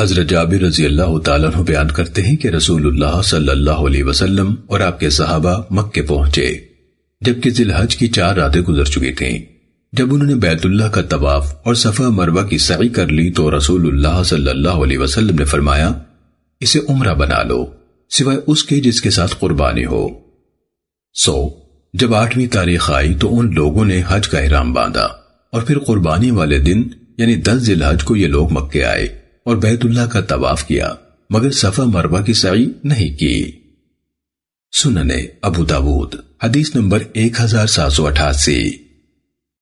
حضرت جابر رضی اللہ تعالیٰ عنہ بیان کرتے ہیں کہ رسول اللہ صلی اللہ علیہ وسلم اور آپ کے صحابہ مکے پہنچے، جبکہ ذی الحج کی چار راتیں گزر چکی تھیں۔ جب انہوں نے بیت اللہ کا طواف اور صفا مروہ کی سعی کر لی تو رسول اللہ صلی اللہ علیہ وسلم نے فرمایا، اسے عمرہ بنا لو، سوائے اس کے جس کے ساتھ قربانی ہو۔ سو، جب آٹھویں تاریخ آئی تو ان لوگوں نے حج کا احرام باندھا اور پھر قربانی والے دن یعنی دس ذی الحج کو یہ لوگ مکے آئے۔ اور بیت اللہ کا طواف کیا، مگر صفا مروہ کی سعی نہیں کی۔ سننے ابو داود، حدیث نمبر ایک ہزار سات سو اٹھاسی۔